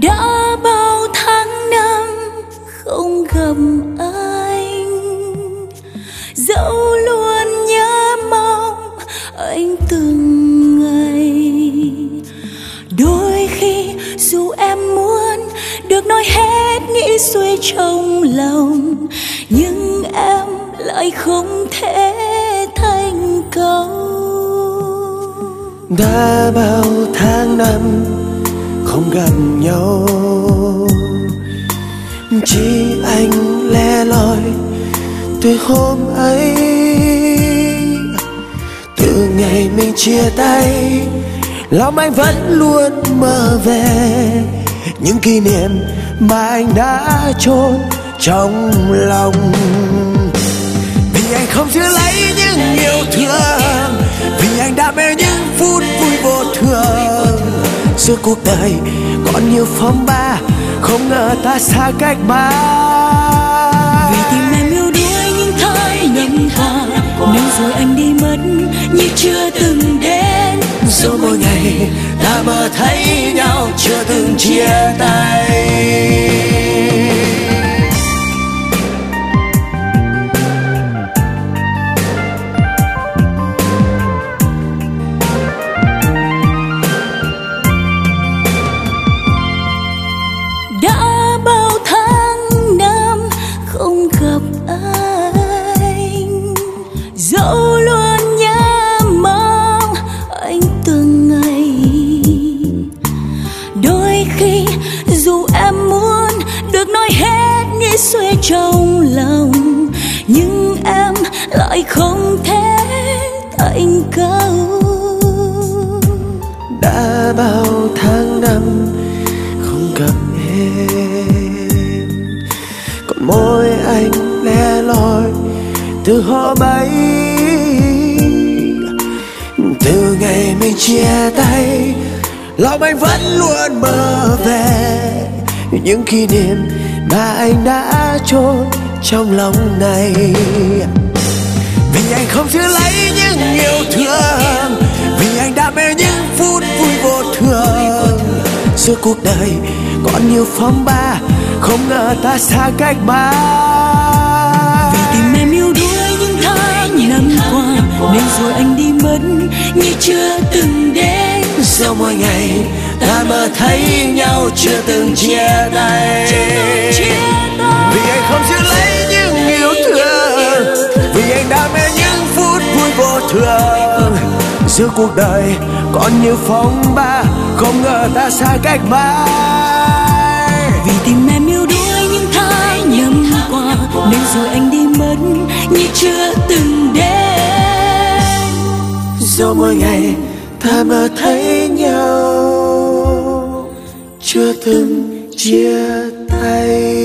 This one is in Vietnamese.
đã bao tháng năm, không gặp anh. Dẫu luôn nhớ mong anh từng ngày. Đôi khi dù em muốn được nói hết nghĩ suy trong lòng, nhưng em lại không thể thành công. Đã bao tháng năm không gần nhau. Chỉ anh lẻ loi từ hôm ấy. Từ ngày mình chia tay, lòng anh vẫn luôn mơ về. Những kỷ niệm mà anh đã chôn trong lòng giữa cuộc đời. Còn nhiều phong ba, không ngờ ta xa cách ba. Vì tình em yêu đuối những thái nhầm thà nên rồi anh đi mất, như chưa từng đến. Rồi mỗi ngày ta mơ thấy nhau, chưa từng chia tay. Hết trong lòng, nhưng em lại không thể thành câu đã bao tháng năm, không gặp em. Còn môi anh lẻ loi từ họ bay. Từ ngày mình chia tay, lòng anh vẫn luôn mơ về những kỷ niệm mà anh đã chôn trong lòng này. Vì anh không giữ lấy những yêu thương vì anh đã mê những phút vui vô thường. Giữa cuộc đời còn nhiều phong ba không ngờ ta xa cách mãi vì tình em yêu đuối những tháng năm qua nên rồi anh đi mất như chưa từng sau mỗi ngày ta mơ thấy nhau chưa từng chia tay. Vì anh không giữ lấy những yêu thương. Vì anh đã mê những phút vui vô thường. Giữa cuộc đời còn nhiều phong ba không ngờ ta xa cách mãi. Vì tình em yêu đuối những tháng năm qua nên rồi anh đi mất như chưa từng đến. Rồi mỗi ngày ta mà thấy nhau chưa từng chia tay.